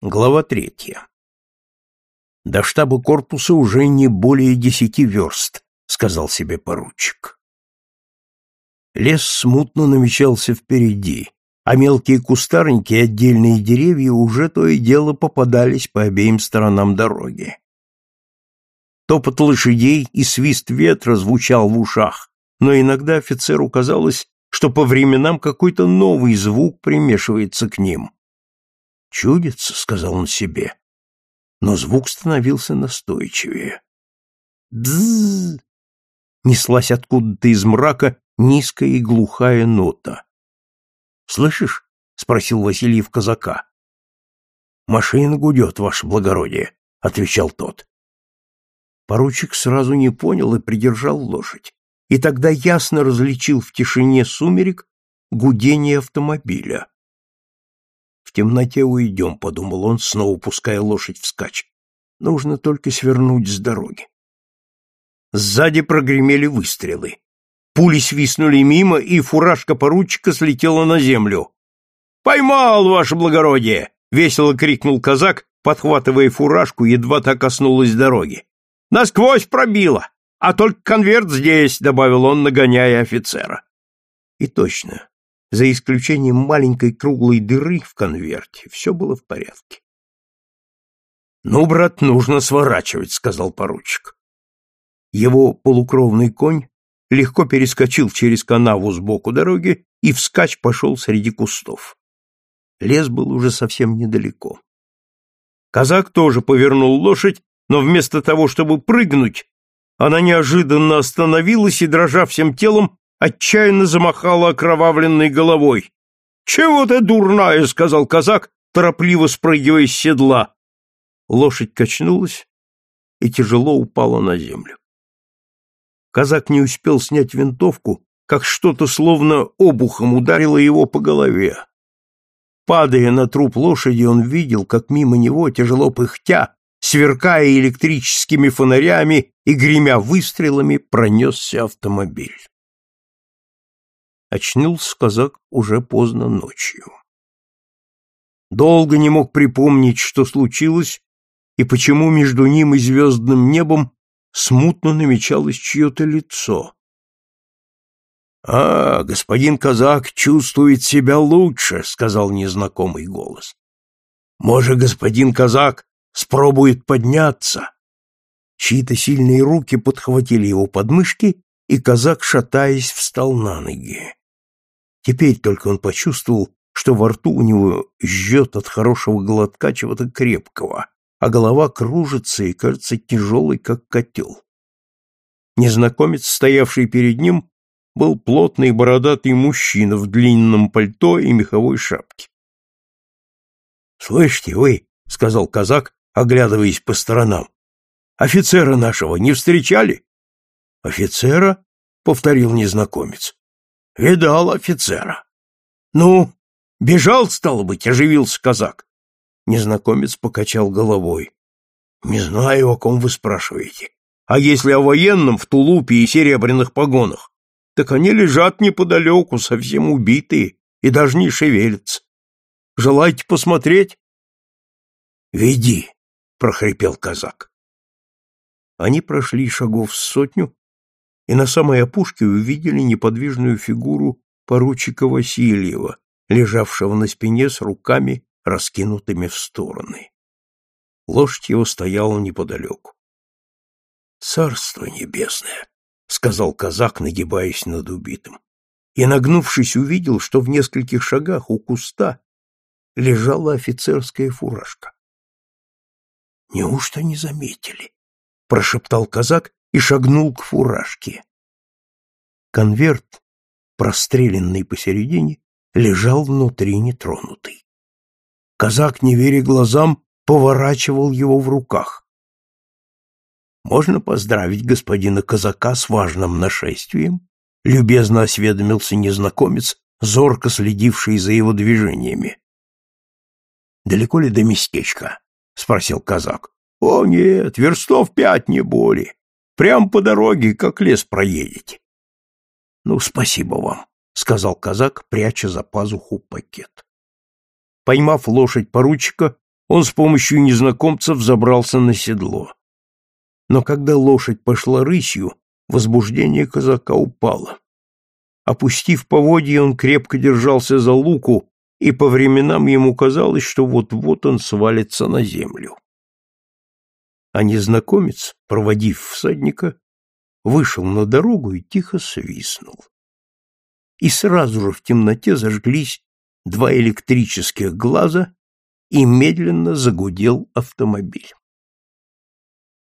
Глава третья. До штаба корпуса уже не более десяти верст, сказал себе поручик. Лес смутно намечался впереди, а мелкие кустарники и отдельные деревья уже то и дело попадались по обеим сторонам дороги. Топот лошадей и свист ветра звучал в ушах, но иногда офицеру казалось, что по временам какой-то новый звук примешивается к ним. Чудится, сказал он себе. Но звук становился настойчивее. Бзз! Неслась откуда-то из мрака низкая и глухая нота. Слышишь? спросил Васильев казака. Машина гудет, ваше благородие, отвечал тот. Поручик сразу не понял и придержал лошадь, и тогда ясно различил в тишине сумерек гудение автомобиля. В темноте уйдем, — подумал он, снова пуская лошадь вскачь. Нужно только свернуть с дороги. Сзади прогремели выстрелы. Пули свистнули мимо, и фуражка поручика слетела на землю. «Поймал, ваше благородие!» — весело крикнул казак, подхватывая фуражку, едва та коснулась дороги. «Насквозь пробило! А только конверт здесь!» — добавил он, нагоняя офицера. И точно, за исключением маленькой круглой дыры в конверте, все было в порядке. «Ну, брат, нужно сворачивать», — сказал поручик. Его полукровный конь легко перескочил через канаву сбоку дороги и вскачь пошел среди кустов. Лес был уже совсем недалеко. Казак тоже повернул лошадь, но вместо того, чтобы прыгнуть, она неожиданно остановилась и, дрожа всем телом, отчаянно замахала окровавленной головой. «Чего ты дурная?» — сказал казак, торопливо спрыгивая с седла. Лошадь качнулась и тяжело упала на землю. Казак не успел снять винтовку, как что-то словно обухом ударило его по голове. Падая на труп лошади, он видел, как мимо него, тяжело пыхтя, сверкая электрическими фонарями и гремя выстрелами, пронесся автомобиль. Очнулся казак уже поздно ночью. Долго не мог припомнить, что случилось, и почему между ним и звездным небом смутно намечалось чье-то лицо. «А, господин казак чувствует себя лучше», — сказал незнакомый голос. «Может, господин казак спробует подняться?» Чьи-то сильные руки подхватили его подмышки, и казак, шатаясь, встал на ноги. Теперь только он почувствовал, что во рту у него жжет от хорошего глотка чего-то крепкого, а голова кружится и кажется тяжелой, как котел. Незнакомец, стоявший перед ним, был плотный бородатый мужчина в длинном пальто и меховой шапке. — Слышите вы, — сказал казак, оглядываясь по сторонам, — офицера нашего не встречали? — Офицера? — повторил незнакомец. Видал офицера. Ну, бежал, стало быть, оживился казак. Незнакомец покачал головой. Не знаю, о ком вы спрашиваете. А если о военном в тулупе и серебряных погонах, так они лежат неподалеку, совсем убитые, и даже не шевелятся. Желаете посмотреть? Веди, прохрипел казак. Они прошли шагов сотню и на самой опушке увидели неподвижную фигуру поручика Васильева, лежавшего на спине с руками, раскинутыми в стороны. Лошадь его стояла неподалеку. «Царство небесное!» — сказал казак, нагибаясь над убитым. И, нагнувшись, увидел, что в нескольких шагах у куста лежала офицерская фуражка. «Неужто не заметили?» — прошептал казак и шагнул к фуражке. Конверт, простреленный посередине, лежал внутри нетронутый. Казак, не веря глазам, поворачивал его в руках. «Можно поздравить господина казака с важным нашествием?» — любезно осведомился незнакомец, зорко следивший за его движениями. «Далеко ли до местечка?» — спросил казак. «О, нет, верстов пять не более. Прям по дороге, как лес проедете. — Ну, спасибо вам, — сказал казак, пряча за пазуху пакет. Поймав лошадь поручика, Он с помощью незнакомцев забрался на седло. Но когда лошадь пошла рысью, возбуждение казака упало. Опустив поводья, он крепко держался за луку, и по временам ему казалось, что вот-вот он свалится на землю. А незнакомец, проводив всадника, вышел на дорогу и тихо свистнул. И сразу же в темноте зажглись два электрических глаза, и медленно загудел автомобиль.